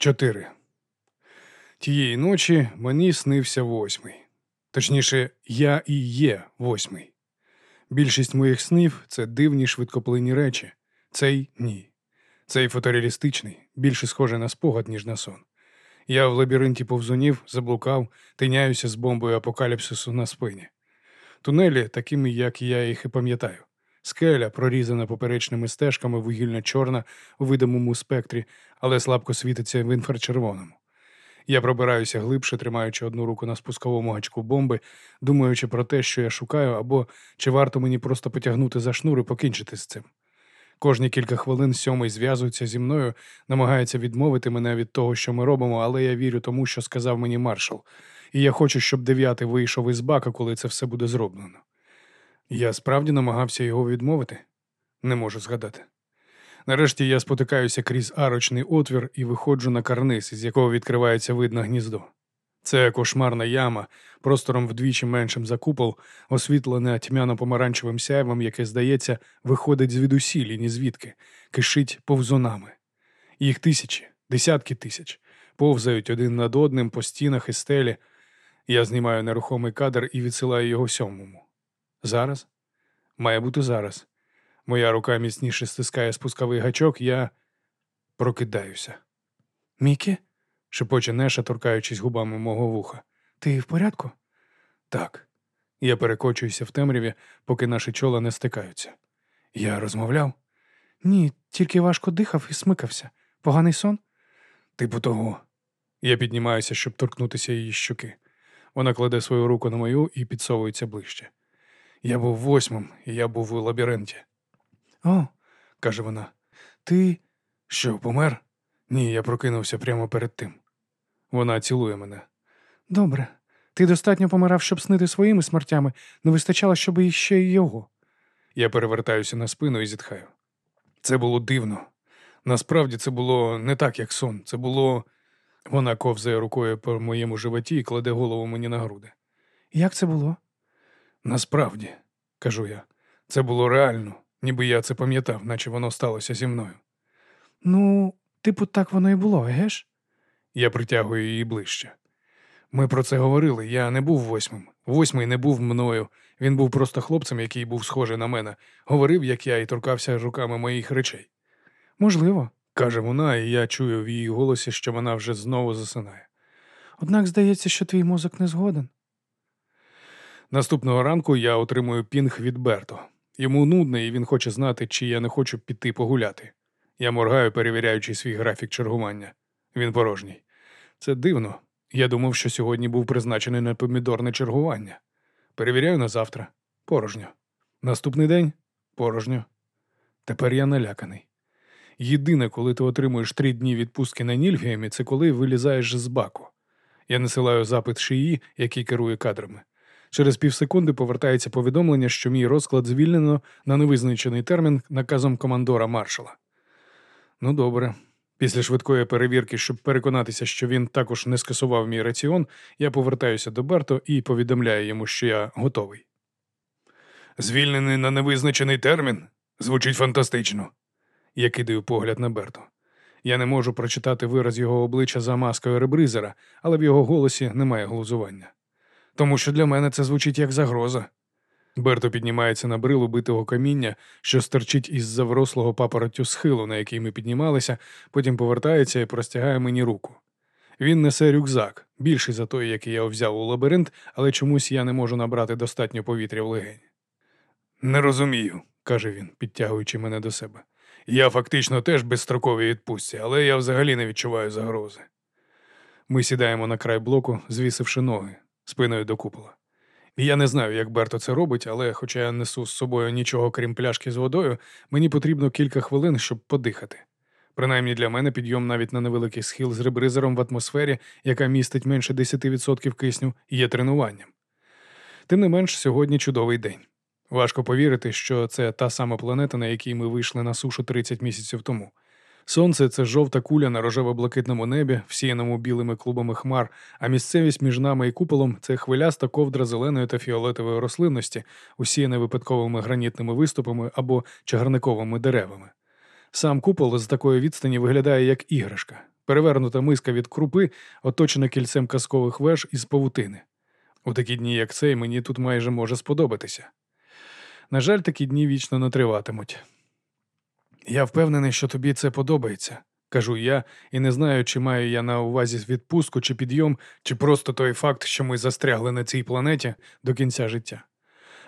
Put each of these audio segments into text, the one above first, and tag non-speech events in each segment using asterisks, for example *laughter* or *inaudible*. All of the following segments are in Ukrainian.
Чотири. Тієї ночі мені снився восьмий. Точніше, я і є восьмий. Більшість моїх снів це дивні швидкоплинні речі. Цей ні. Цей фотореалістичний, більше схожий на спогад, ніж на сон. Я в лабіринті повзунів, заблукав, тиняюся з бомбою апокаліпсису на спині. Тунелі, такими, як я їх і пам'ятаю. Скеля, прорізана поперечними стежками, вугільно чорна у видимому спектрі, але слабко світиться в інфрачервоному. Я пробираюся глибше, тримаючи одну руку на спусковому гачку бомби, думаючи про те, що я шукаю, або чи варто мені просто потягнути за шнур і покінчити з цим. Кожні кілька хвилин сьомий зв'язується зі мною, намагається відмовити мене від того, що ми робимо, але я вірю тому, що сказав мені маршал, і я хочу, щоб дев'ятий вийшов із бака, коли це все буде зроблено. Я справді намагався його відмовити? Не можу згадати. Нарешті я спотикаюся крізь арочний отвір і виходжу на карниз, з якого відкривається вид на гніздо. Це кошмарна яма, простором вдвічі меншим за купол, освітлена тьмяно-помаранчевим сяйвом, яке, здається, виходить звідусіль і ні звідки, кишить повзунами. Їх тисячі, десятки тисяч, повзають один над одним по стінах і стелі. Я знімаю нерухомий кадр і відсилаю його сьомому. Зараз? Має бути зараз. Моя рука міцніше стискає спусковий гачок, я прокидаюся. Мікі? шепоче Неша, торкаючись губами мого вуха. Ти в порядку? Так. Я перекочуюся в темряві, поки наші чола не стикаються. Я розмовляв? Ні, тільки важко дихав і смикався. Поганий сон? Типу того. Я піднімаюся, щоб торкнутися її щуки. Вона кладе свою руку на мою і підсовується ближче. Я був восьмим, і я був у лабіринті. О, каже вона, ти що, помер? Ні, я прокинувся прямо перед тим. Вона цілує мене. Добре. Ти достатньо помирав, щоб снити своїми смертями, не вистачало, щоб іще й його. Я перевертаюся на спину і зітхаю. Це було дивно. Насправді це було не так, як сон. Це було. Вона ковзає рукою по моєму животі і кладе голову мені на груди. Як це було? Насправді, кажу я, це було реально, ніби я це пам'ятав, наче воно сталося зі мною. Ну, типу, так воно і було, геш? Я притягую її ближче. Ми про це говорили. Я не був восьмим. Восьмий не був мною. Він був просто хлопцем, який був схожий на мене. Говорив, як я, і торкався руками моїх речей. Можливо, каже вона, і я чую в її голосі, що вона вже знову засинає. Однак здається, що твій мозок не згоден. Наступного ранку я отримую пінг від Берто. Йому нудно, і він хоче знати, чи я не хочу піти погуляти. Я моргаю, перевіряючи свій графік чергування. Він порожній. Це дивно. Я думав, що сьогодні був призначений на помідорне чергування. Перевіряю на завтра. Порожньо. Наступний день порожньо. Тепер я наляканий. Єдине, коли ти отримуєш три дні відпустки на Нільфіємі, це коли вилізаєш з баку. Я насилаю запит шиї, який керує кадрами. Через півсекунди повертається повідомлення, що мій розклад звільнено на невизначений термін наказом командора маршала. Ну, добре. Після швидкої перевірки, щоб переконатися, що він також не скасував мій раціон, я повертаюся до Берто і повідомляю йому, що я готовий. Звільнений на невизначений термін? Звучить фантастично. Я кидаю погляд на Берто. Я не можу прочитати вираз його обличчя за маскою ребризера, але в його голосі немає глузування. Тому що для мене це звучить як загроза. Берто піднімається на брилу битого каміння, що стерчить із заврослого папороттю схилу, на який ми піднімалися, потім повертається і простягає мені руку. Він несе рюкзак, більший за той, який я взяв у лабіринт, але чомусь я не можу набрати достатньо повітря в легені. Не розумію, каже він, підтягуючи мене до себе. Я фактично теж безстроковій відпустці, але я взагалі не відчуваю загрози. Ми сідаємо на край блоку, звісивши ноги, спиною до купола. Я не знаю, як Берто це робить, але, хоча я несу з собою нічого крім пляшки з водою, мені потрібно кілька хвилин, щоб подихати. Принаймні для мене підйом навіть на невеликий схил з ребризером в атмосфері, яка містить менше 10% кисню, є тренуванням. Тим не менш, сьогодні чудовий день. Важко повірити, що це та сама планета, на якій ми вийшли на сушу 30 місяців тому. Сонце це жовта куля на рожево-блакитному небі, всіяному білими клубами хмар, а місцевість між нами і куполом це хвиляста ковдра зеленої та фіолетової рослинності, усіяна випадковими гранітними виступами або чагарниковими деревами. Сам купол з такої відстані виглядає як іграшка, перевернута миска від крупи, оточена кільцем казкових веж із павутини. У такі дні, як цей, мені тут майже може сподобатися. На жаль, такі дні вічно не триватимуть. Я впевнений, що тобі це подобається, кажу я, і не знаю, чи маю я на увазі відпустку чи підйом, чи просто той факт, що ми застрягли на цій планеті до кінця життя.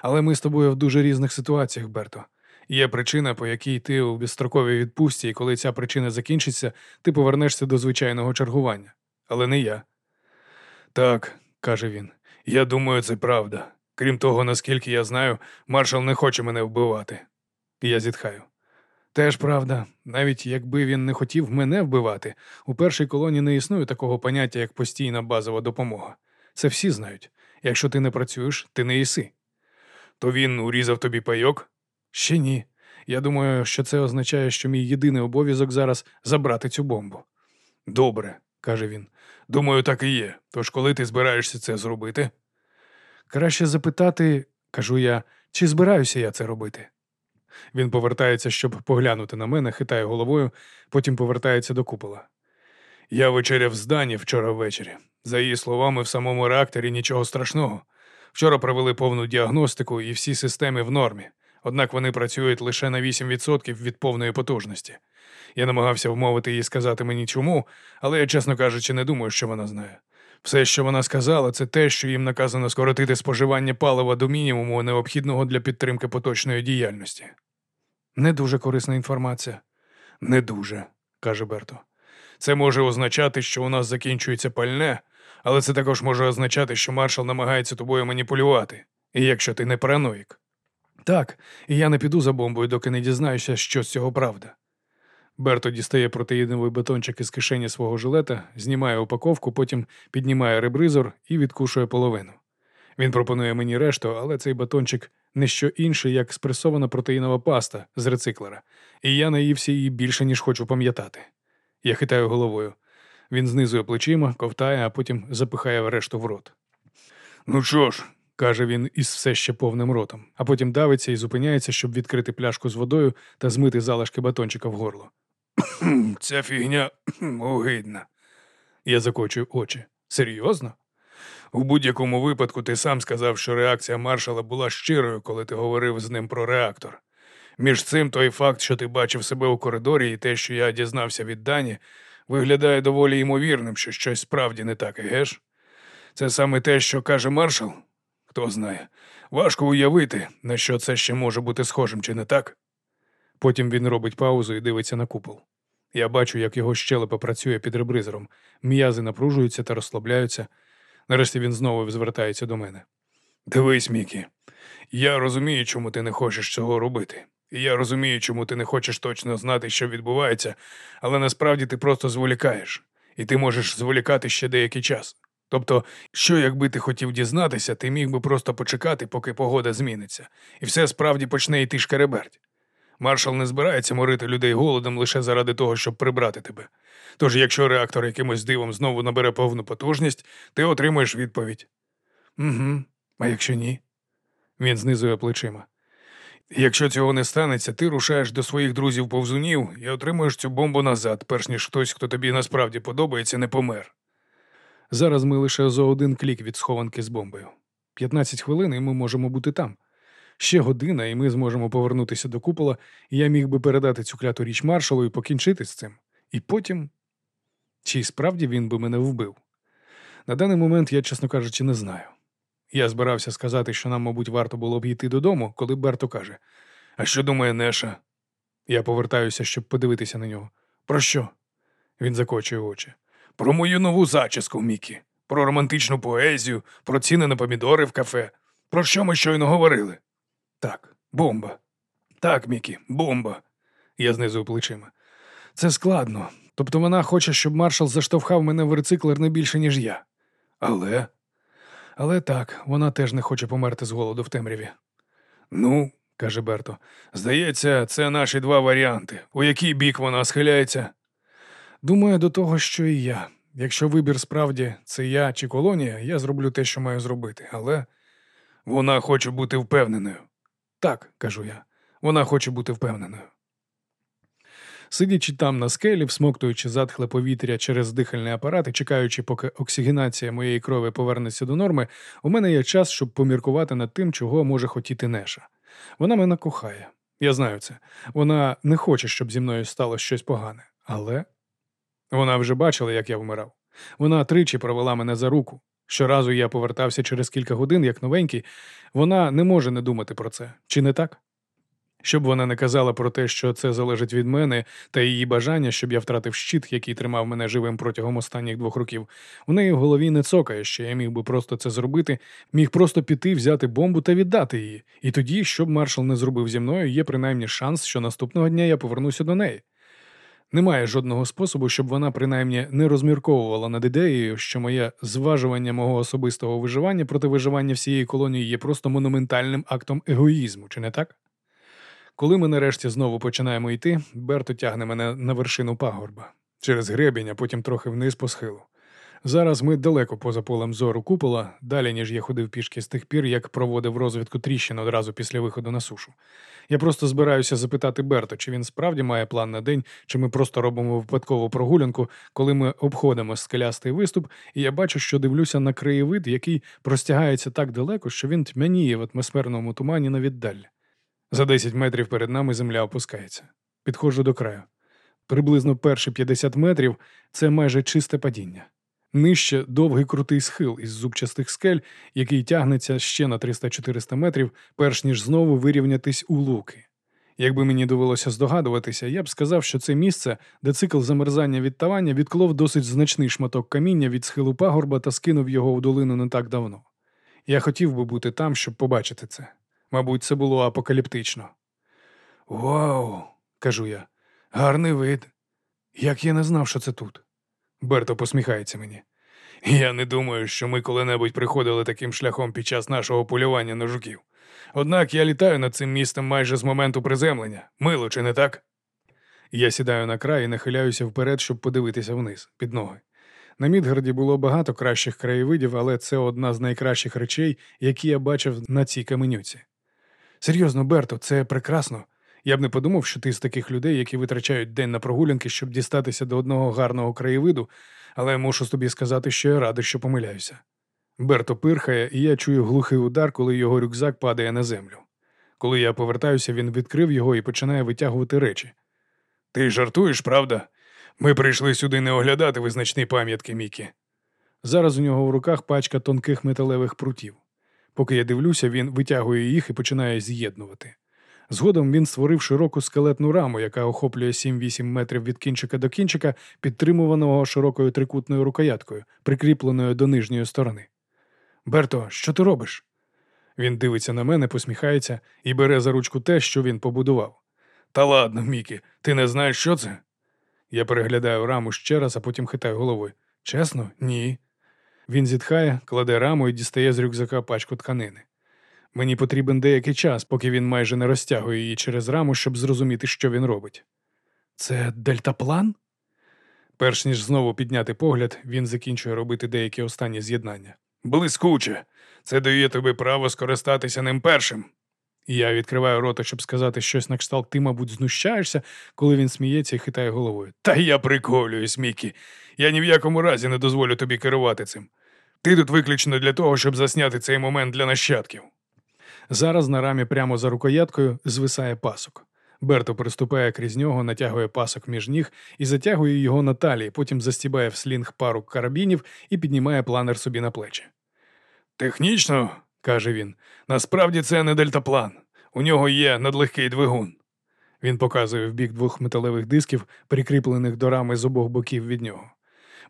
Але ми з тобою в дуже різних ситуаціях, Берто. Є причина, по якій ти у безстроковій відпустці, і коли ця причина закінчиться, ти повернешся до звичайного чергування. Але не я. Так, каже він, я думаю, це правда. Крім того, наскільки я знаю, маршал не хоче мене вбивати. Я зітхаю. Теж правда, навіть якби він не хотів мене вбивати, у першій колоні не існує такого поняття, як постійна базова допомога. Це всі знають. Якщо ти не працюєш, ти не їси. То він урізав тобі пайок? Ще ні. Я думаю, що це означає, що мій єдиний обов'язок зараз забрати цю бомбу. Добре, каже він. Думаю, так і є. Тож коли ти збираєшся це зробити? Краще запитати, кажу я, чи збираюся я це робити. Він повертається, щоб поглянути на мене, хитає головою, потім повертається до купола. Я вечеряв з Дані вчора ввечері. За її словами, в самому реакторі нічого страшного. Вчора провели повну діагностику і всі системи в нормі, однак вони працюють лише на 8% від повної потужності. Я намагався вмовити її сказати мені чому, але я, чесно кажучи, не думаю, що вона знає. Все, що вона сказала, це те, що їм наказано скоротити споживання палива до мінімуму, необхідного для підтримки поточної діяльності. Не дуже корисна інформація. Не дуже, каже Берто. Це може означати, що у нас закінчується пальне, але це також може означати, що маршал намагається тобою маніпулювати, і якщо ти не параноїк. Так, і я не піду за бомбою, доки не дізнаюся, що з цього правда. Берто дістає протеїновий батончик із кишені свого жилета, знімає упаковку, потім піднімає ребризор і відкушує половину. Він пропонує мені решту, але цей батончик не що інше, як спресована протеїнова паста з рециклера, і я наївся її більше, ніж хочу пам'ятати. Я хитаю головою. Він знизує плечима, ковтає, а потім запихає решту в рот. Ну що ж, каже він із все ще повним ротом, а потім давиться і зупиняється, щоб відкрити пляшку з водою та змити залишки батончика в горло. *coughs* Ця фігня *coughs* огидна. Я закочую очі. Серйозно? У будь-якому випадку ти сам сказав, що реакція маршала була щирою, коли ти говорив з ним про реактор. Між цим той факт, що ти бачив себе у коридорі, і те, що я дізнався від Дані, виглядає доволі ймовірним, що щось справді не так, геш? Це саме те, що каже маршал? Хто знає. Важко уявити, на що це ще може бути схожим, чи не так? Потім він робить паузу і дивиться на купол. Я бачу, як його щелепа працює під ребризером, м'язи напружуються та розслабляються. Нарешті він знову звертається до мене. Дивись, Мікі, я розумію, чому ти не хочеш цього робити. І я розумію, чому ти не хочеш точно знати, що відбувається, але насправді ти просто зволікаєш, і ти можеш зволікати ще деякий час. Тобто, що якби ти хотів дізнатися, ти міг би просто почекати, поки погода зміниться, і все справді почне йти шкереберть. Маршал не збирається морити людей голодом лише заради того, щоб прибрати тебе. Тож, якщо реактор якимось дивом знову набере повну потужність, ти отримаєш відповідь. Угу, а якщо ні? Він знизує плечима. Якщо цього не станеться, ти рушаєш до своїх друзів повзунів і отримуєш цю бомбу назад, перш ніж хтось, хто тобі насправді подобається, не помер. Зараз ми лише за один клік від схованки з бомбою. 15 хвилин і ми можемо бути там. Ще година, і ми зможемо повернутися до купола, і я міг би передати цю кляту річ маршалу і покінчити з цим. І потім. Чи справді він би мене вбив? На даний момент я, чесно кажучи, не знаю. Я збирався сказати, що нам, мабуть, варто було б йти додому, коли Берто каже: А що думає Неша? Я повертаюся, щоб подивитися на нього. Про що? Він закочує очі. Про мою нову зачіску, Мікі, про романтичну поезію, про ціни на помідори в кафе. Про що ми щойно говорили? Так, бомба. Так, Мікі, бомба. Я знизу плечима. Це складно. Тобто вона хоче, щоб маршал заштовхав мене в рециклер не більше, ніж я. Але. Але так, вона теж не хоче померти з голоду в темряві. Ну, каже Берто, здається, це наші два варіанти. У який бік вона схиляється? Думаю, до того, що і я. Якщо вибір справді це я чи колонія, я зроблю те, що маю зробити, але вона хоче бути впевненою. Так, кажу я, вона хоче бути впевненою. Сидячи там на скелі, всмоктуючи затхле повітря через дихальний апарат і чекаючи, поки оксигенація моєї крові повернеться до норми, у мене є час, щоб поміркувати над тим, чого може хотіти Неша. Вона мене кохає. Я знаю це. Вона не хоче, щоб зі мною стало щось погане. Але вона вже бачила, як я вмирав. Вона тричі провела мене за руку. Щоразу я повертався через кілька годин, як новенький, вона не може не думати про це, чи не так? Щоб вона не казала про те, що це залежить від мене та її бажання, щоб я втратив щит, який тримав мене живим протягом останніх двох років, у неї в голові не цокає, що я міг би просто це зробити, міг просто піти, взяти бомбу та віддати її. І тоді, щоб маршал не зробив зі мною, є принаймні шанс, що наступного дня я повернуся до неї. Немає жодного способу, щоб вона принаймні не розмірковувала над ідеєю, що моє зважування мого особистого виживання проти виживання всієї колонії є просто монументальним актом егоїзму, чи не так? Коли ми нарешті знову починаємо йти, Берто тягне мене на вершину пагорба через гребінь, а потім трохи вниз по схилу. Зараз ми далеко поза полем зору купола, далі ніж я ходив пішки з тих пір, як проводив розвідку тріщин одразу після виходу на сушу. Я просто збираюся запитати Берто, чи він справді має план на день, чи ми просто робимо випадкову прогулянку, коли ми обходимо скелястий виступ, і я бачу, що дивлюся на краєвид, який простягається так далеко, що він тьмяніє в атмосферному тумані на віддаль. За 10 метрів перед нами земля опускається. Підходжу до краю. Приблизно перші 50 метрів це майже чисте падіння. Нижче довгий крутий схил із зубчастих скель, який тягнеться ще на 300-400 метрів, перш ніж знову вирівнятись у луки. Якби мені довелося здогадуватися, я б сказав, що це місце, де цикл замерзання відтавання відклов досить значний шматок каміння від схилу пагорба та скинув його в долину не так давно. Я хотів би бути там, щоб побачити це. Мабуть, це було апокаліптично. Вау, кажу я, гарний вид. Як я не знав, що це тут. Берто посміхається мені. Я не думаю, що ми коли-небудь приходили таким шляхом під час нашого полювання на жуків. Однак я літаю над цим містом майже з моменту приземлення. Мило, чи не так? Я сідаю на край і нахиляюся вперед, щоб подивитися вниз, під ноги. На Мідгарді було багато кращих краєвидів, але це одна з найкращих речей, які я бачив на цій каменюці. Серйозно, Берто, це прекрасно. Я б не подумав, що ти з таких людей, які витрачають день на прогулянки, щоб дістатися до одного гарного краєвиду, але мушу тобі сказати, що я радий, що помиляюся. Берто пирхає, і я чую глухий удар, коли його рюкзак падає на землю. Коли я повертаюся, він відкрив його і починає витягувати речі. Ти жартуєш, правда? Ми прийшли сюди не оглядати визначні пам'ятки Мікі. Зараз у нього в руках пачка тонких металевих прутів. Поки я дивлюся, він витягує їх і починає з'єднувати. Згодом він створив широку скелетну раму, яка охоплює 7-8 метрів від кінчика до кінчика, підтримуваного широкою трикутною рукояткою, прикріпленою до нижньої сторони. Берто, що ти робиш? Він дивиться на мене, посміхається і бере за ручку те, що він побудував. Та ладно, Мікі, ти не знаєш, що це? Я переглядаю раму ще раз, а потім хитаю головою. Чесно, ні. Він зітхає, кладе раму і дістає з рюкзака пачку тканини. Мені потрібен деякий час, поки він майже не розтягує її через раму, щоб зрозуміти, що він робить. Це дельтаплан? Перш ніж знову підняти погляд, він закінчує робити деякі останні з'єднання. Блискуче. Це дає тобі право скористатися ним першим. Я відкриваю рота, щоб сказати щось на кшталт, ти, мабуть, знущаєшся, коли він сміється і хитає головою. Та я приколююсь, Мікі. Я ні в якому разі не дозволю тобі керувати цим. Ти тут виключно для того, щоб засняти цей момент для нащадків. Зараз на рамі прямо за рукояткою звисає пасок. Берто приступає крізь нього, натягує пасок між ніг і затягує його на талії, потім застібає в слінг пару карабінів і піднімає планер собі на плечі. Технічно, каже він, насправді це не дельтаплан. У нього є надлегкий двигун. Він показує в бік двох металевих дисків, прикріплених до рами з обох боків від нього.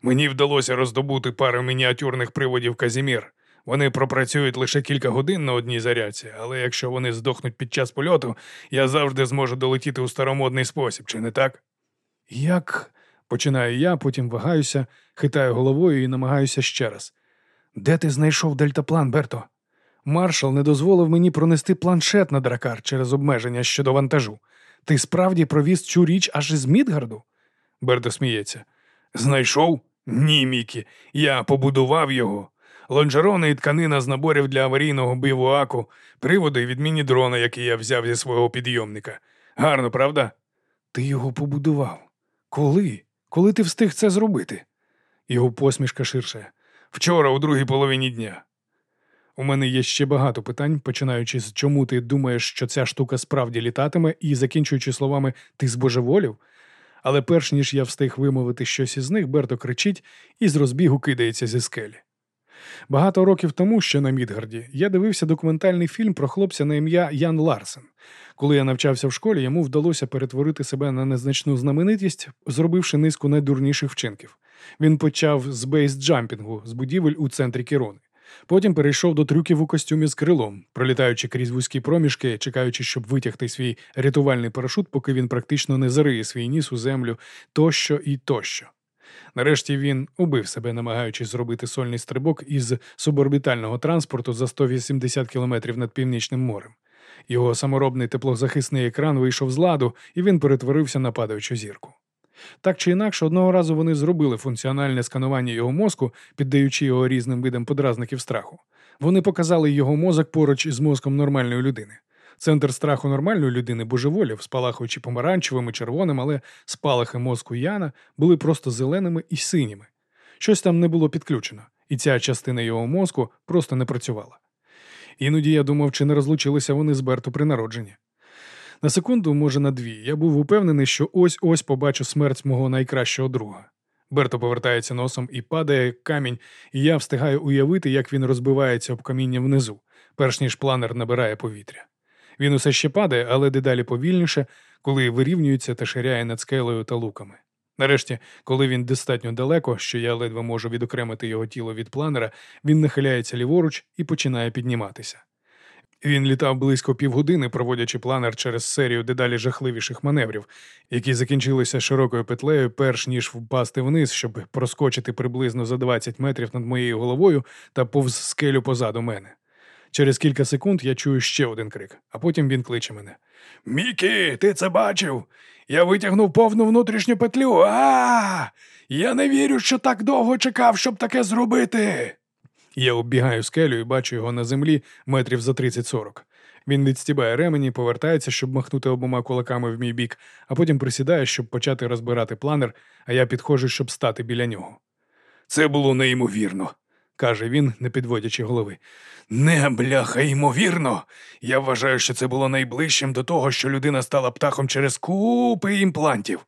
Мені вдалося роздобути пару мініатюрних приводів Казімір. Вони пропрацюють лише кілька годин на одній зарядці, але якщо вони здохнуть під час польоту, я завжди зможу долетіти у старомодний спосіб, чи не так? Як? починаю я, потім вагаюся, хитаю головою і намагаюся ще раз. Де ти знайшов дельтаплан, Берто? Маршал не дозволив мені пронести планшет на дракар через обмеження щодо вантажу. Ти справді провіз цю річ аж із Мідгарду? Берто сміється. Знайшов? Ні, Мікі. Я побудував його. Лонжерони і тканина з наборів для аварійного бивуаку, приводи від міні-дрона, який я взяв зі свого підйомника. Гарно, правда? Ти його побудував. Коли? Коли ти встиг це зробити? Його посмішка ширше. Вчора, у другій половині дня. У мене є ще багато питань, починаючи з чому ти думаєш, що ця штука справді літатиме, і закінчуючи словами ти збожеволів. Але перш ніж я встиг вимовити щось із них, Берто кричить і з розбігу кидається зі скелі. Багато років тому, ще на Мідгарді, я дивився документальний фільм про хлопця на ім'я Ян Ларсен. Коли я навчався в школі, йому вдалося перетворити себе на незначну знаменитість, зробивши низку найдурніших вчинків. Він почав з бейсджампінгу з будівель у центрі Кірони. Потім перейшов до трюків у костюмі з крилом, пролітаючи крізь вузькі проміжки, чекаючи, щоб витягти свій рятувальний парашут, поки він практично не зариє свій ніс у землю тощо і тощо. Нарешті він убив себе, намагаючись зробити сольний стрибок із суборбітального транспорту за 180 кілометрів над північним морем. Його саморобний теплозахисний екран вийшов з ладу, і він перетворився на падаючу зірку. Так чи інакше, одного разу вони зробили функціональне сканування його мозку, піддаючи його різним видам подразників страху. Вони показали його мозок поруч із мозком нормальної людини. Центр страху нормальної людини божеволів, спалахуючи помаранчевим і червоним, але спалахи мозку Яна були просто зеленими і синіми. Щось там не було підключено, і ця частина його мозку просто не працювала. Іноді я думав, чи не розлучилися вони з Берту при народженні. На секунду, може, на дві, я був упевнений, що ось ось побачу смерть мого найкращого друга. Берто повертається носом і падає камінь, і я встигаю уявити, як він розбивається об каміння внизу, перш ніж планер набирає повітря. Він усе ще падає, але дедалі повільніше, коли вирівнюється та ширяє над скелею та луками. Нарешті, коли він достатньо далеко, що я ледве можу відокремити його тіло від планера, він нахиляється ліворуч і починає підніматися. Він літав близько півгодини, проводячи планер через серію дедалі жахливіших маневрів, які закінчилися широкою петлею, перш ніж впасти вниз, щоб проскочити приблизно за 20 метрів над моєю головою та повз скелю позаду мене. Через кілька секунд я чую ще один крик, а потім він кличе мене. Мікі, ти це бачив? Я витягнув повну внутрішню петлю. А! Я не вірю, що так довго чекав, щоб таке зробити. Я оббігаю скелю і бачу його на землі метрів за 30-40. Він відстібає ремені, повертається, щоб махнути обома кулаками в мій бік, а потім присідає, щоб почати розбирати планер, а я підходжу, щоб стати біля нього. Це було неймовірно, каже він, не підводячи голови. Не, бляха, ймовірно. Я вважаю, що це було найближчим до того, що людина стала птахом через купи імплантів.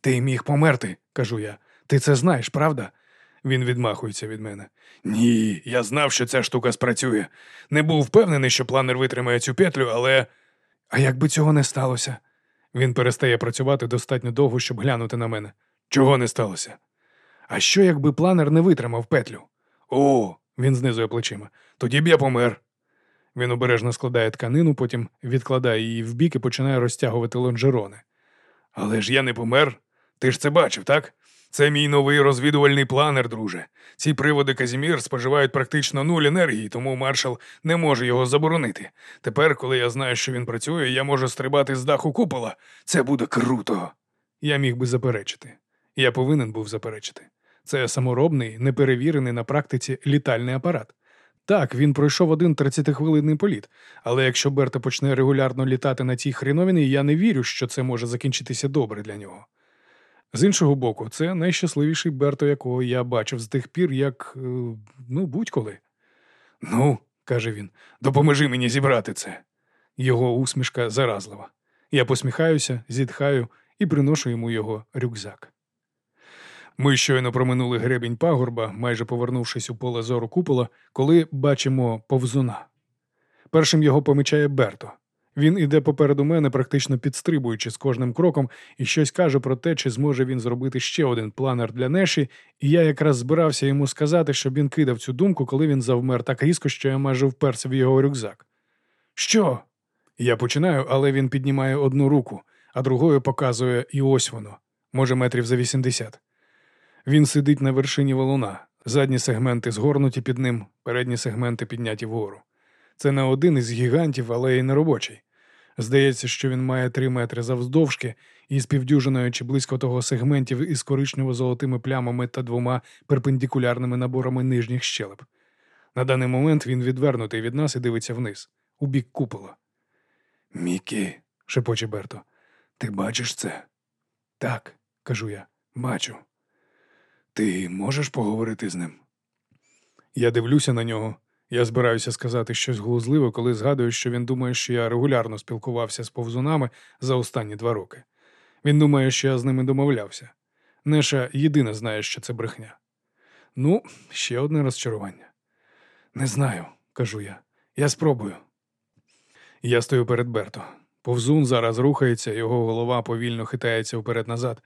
Ти міг померти, кажу я. Ти це знаєш, правда? Він відмахується від мене. Ні, я знав, що ця штука спрацює. Не був впевнений, що планер витримає цю петлю, але. А якби цього не сталося? Він перестає працювати достатньо довго, щоб глянути на мене. Чого не сталося? А що, якби планер не витримав петлю? О, він знизує плечима. Тоді б я помер. Він обережно складає тканину, потім відкладає її вбік і починає розтягувати лонжерони. Але ж я не помер. Ти ж це бачив, так? Це мій новий розвідувальний планер, друже. Ці приводи Казімір споживають практично нуль енергії, тому маршал не може його заборонити. Тепер, коли я знаю, що він працює, я можу стрибати з даху купола. Це буде круто. Я міг би заперечити. Я повинен був заперечити. Це саморобний, неперевірений на практиці літальний апарат. Так, він пройшов один 30-хвилинний політ, але якщо Берта почне регулярно літати на цій хріновині, я не вірю, що це може закінчитися добре для нього. З іншого боку, це найщасливіший Берто, якого я бачив з тих пір, як. е, ну, будь-коли. Ну, каже він, допоможи мені зібрати це. Його усмішка заразлива. Я посміхаюся, зітхаю і приношу йому його рюкзак. Ми щойно проминули гребінь пагорба, майже повернувшись у поле зору купола, коли бачимо повзуна. Першим його помічає Берто. Він іде попереду мене, практично підстрибуючи з кожним кроком, і щось каже про те, чи зможе він зробити ще один планер для Неші, і я якраз збирався йому сказати, щоб він кидав цю думку, коли він завмер так різко, що я майже вперся в його рюкзак. Що? Я починаю, але він піднімає одну руку, а другою показує і ось воно, може, метрів за вісімдесят. Він сидить на вершині валуна, задні сегменти згорнуті під ним, передні сегменти підняті вгору. Це не один із гігантів, але й не робочий. Здається, що він має три метри завздовжки і з півдюжиною чи близько того сегментів із коричнево-золотими плямами та двома перпендикулярними наборами нижніх щелеп. На даний момент він відвернутий від нас і дивиться вниз, у бік купола. Мікі, шепоче Берто, ти бачиш це? Так, кажу я, бачу. Ти можеш поговорити з ним? Я дивлюся на нього. Я збираюся сказати щось глузливе, коли згадую, що він думає, що я регулярно спілкувався з повзунами за останні два роки. Він думає, що я з ними домовлявся. Неша єдина знає, що це брехня. Ну, ще одне розчарування. Не знаю, кажу я. Я спробую. Я стою перед Берто. Повзун зараз рухається, його голова повільно хитається вперед-назад.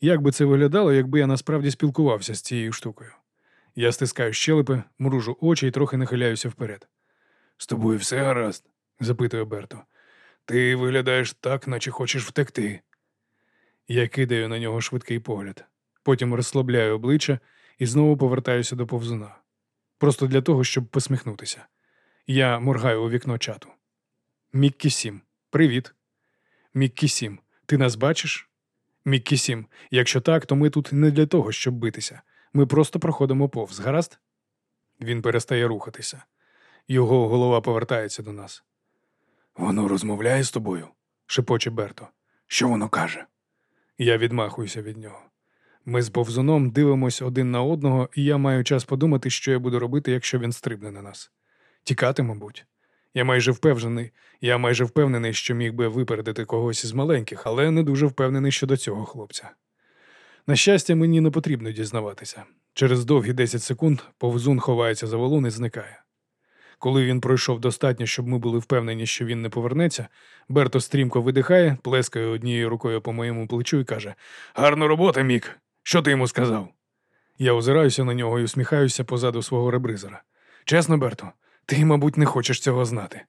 Як би це виглядало, якби я насправді спілкувався з цією штукою? Я стискаю щелепи, мружу очі і трохи нахиляюся вперед. З тобою все гаразд? запитує Берто. Ти виглядаєш так, наче хочеш втекти. Я кидаю на нього швидкий погляд, потім розслабляю обличчя і знову повертаюся до повзуна. Просто для того, щоб посміхнутися. Я моргаю у вікно чату. Міккі Сім, привіт. Міккі Сім, ти нас бачиш? Міккі Сім, якщо так, то ми тут не для того, щоб битися. Ми просто проходимо повз, гаразд? Він перестає рухатися. Його голова повертається до нас. Воно розмовляє з тобою, шепоче Берто. Що воно каже? Я відмахуюся від нього. Ми з повзуном дивимося один на одного, і я маю час подумати, що я буду робити, якщо він стрибне на нас. Тікати, мабуть. Я майже впевнений, я майже впевнений, що міг би випередити когось із маленьких, але не дуже впевнений щодо цього хлопця. На щастя, мені не потрібно дізнаватися. Через довгі 10 секунд повзун ховається за валун і зникає. Коли він пройшов достатньо, щоб ми були впевнені, що він не повернеться, Берто стрімко видихає, плескає однією рукою по моєму плечу і каже: Гарна робота, Мік! Що ти йому сказав? Я озираюся на нього і усміхаюся позаду свого ребризера. Чесно, Берто, ти, мабуть, не хочеш цього знати.